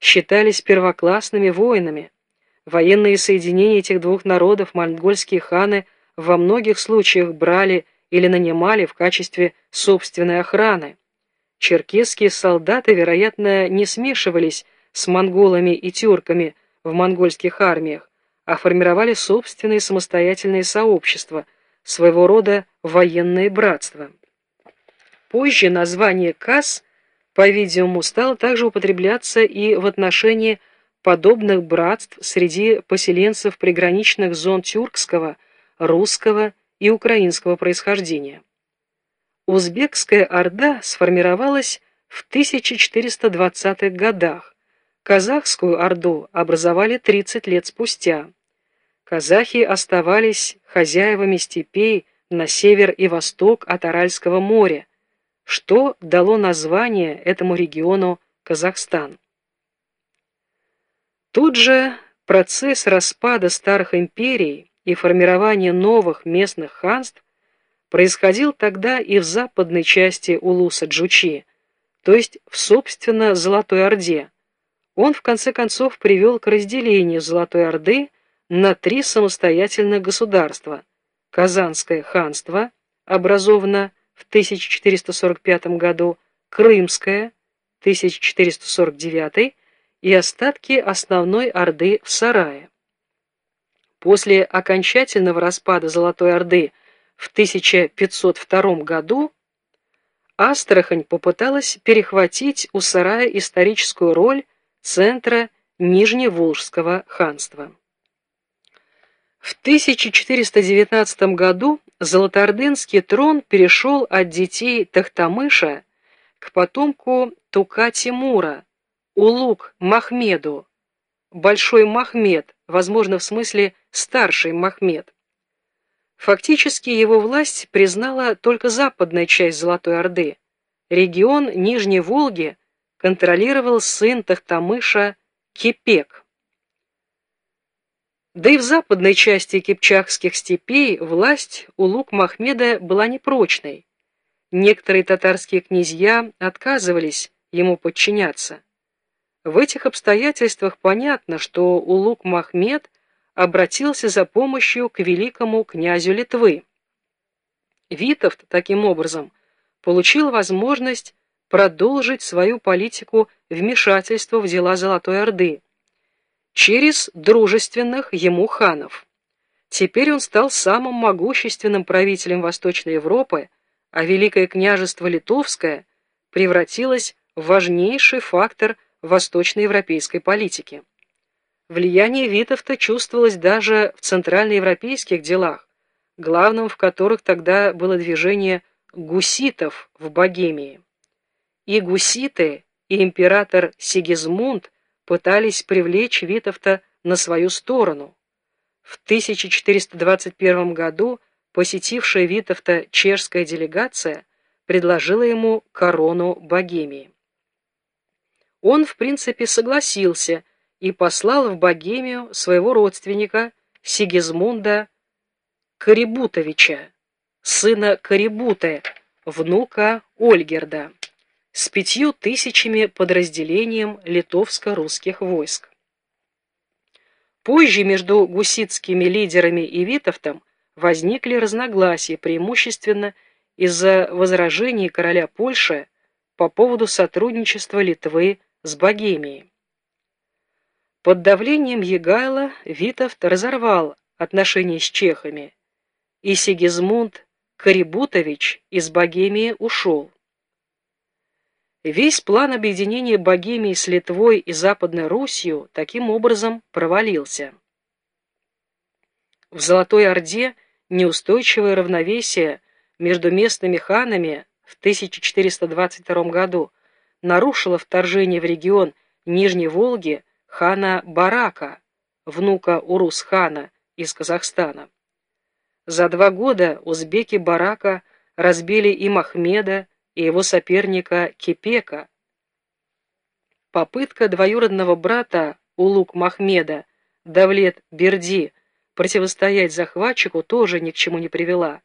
считались первоклассными воинами. Военные соединения этих двух народов монгольские ханы во многих случаях брали или нанимали в качестве собственной охраны. Черкесские солдаты, вероятно, не смешивались с монголами и тюрками в монгольских армиях, а формировали собственные самостоятельные сообщества, своего рода военные братства. Позже название «кас», по-видимому, стало также употребляться и в отношении подобных братств среди поселенцев приграничных зон тюркского, русского и украинского происхождения. Узбекская орда сформировалась в 1420-х годах, казахскую орду образовали 30 лет спустя. Казахи оставались хозяевами степей на север и восток от Аральского моря, что дало название этому региону Казахстан. Тут же процесс распада старых империй и формирования новых местных ханств происходил тогда и в западной части Улуса-Джучи, то есть в, собственно, Золотой Орде. Он, в конце концов, привел к разделению Золотой Орды на три самостоятельных государства. Казанское ханство, образовано в 1445 году, Крымское, 1449 и остатки основной Орды в Сарае. После окончательного распада Золотой Орды в 1502 году Астрахань попыталась перехватить у Сарая историческую роль центра Нижневолжского ханства. В 1419 году Золотоордынский трон перешел от детей Тахтамыша к потомку Тука Тимура, Улук Махмеду, Большой Махмед, возможно, в смысле Старший Махмед. Фактически его власть признала только западная часть Золотой Орды. Регион Нижней Волги контролировал сын Тахтамыша Кипек. Да и в западной части кипчакских степей власть у Лук-Махмеда была непрочной. Некоторые татарские князья отказывались ему подчиняться. В этих обстоятельствах понятно, что Улук-Махмед обратился за помощью к великому князю Литвы. Витовт, таким образом, получил возможность продолжить свою политику вмешательства в дела Золотой Орды через дружественных ему ханов. Теперь он стал самым могущественным правителем Восточной Европы, а Великое княжество Литовское превратилось в важнейший фактор восточноевропейской политики. Влияние Витовта чувствовалось даже в центральноевропейских делах, главным в которых тогда было движение гуситов в Богемии. И гуситы, и император Сигизмунд – пытались привлечь Витовта на свою сторону. В 1421 году посетившая Витовта чешская делегация предложила ему корону Богемии. Он, в принципе, согласился и послал в Богемию своего родственника Сигизмунда Карибутовича, сына Карибута, внука Ольгерда с пятью тысячами подразделением литовско-русских войск. Позже между гуситскими лидерами и Витовтом возникли разногласия, преимущественно из-за возражений короля Польши по поводу сотрудничества Литвы с Богемией. Под давлением Егайла Витовт разорвал отношения с чехами, и Сигизмунд Карибутович из Богемии ушел. Весь план объединения Богемии с Литвой и Западной Русью таким образом провалился. В Золотой Орде неустойчивое равновесие между местными ханами в 1422 году нарушило вторжение в регион Нижней Волги хана Барака, внука Урус-хана из Казахстана. За два года узбеки Барака разбили и Махмеда, и его соперника Кипека. Попытка двоюродного брата Улук Махмеда, Давлет Берди, противостоять захватчику тоже ни к чему не привела.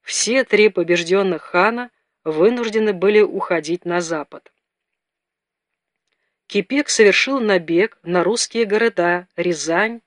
Все три побежденных хана вынуждены были уходить на запад. Кипек совершил набег на русские города Рязань,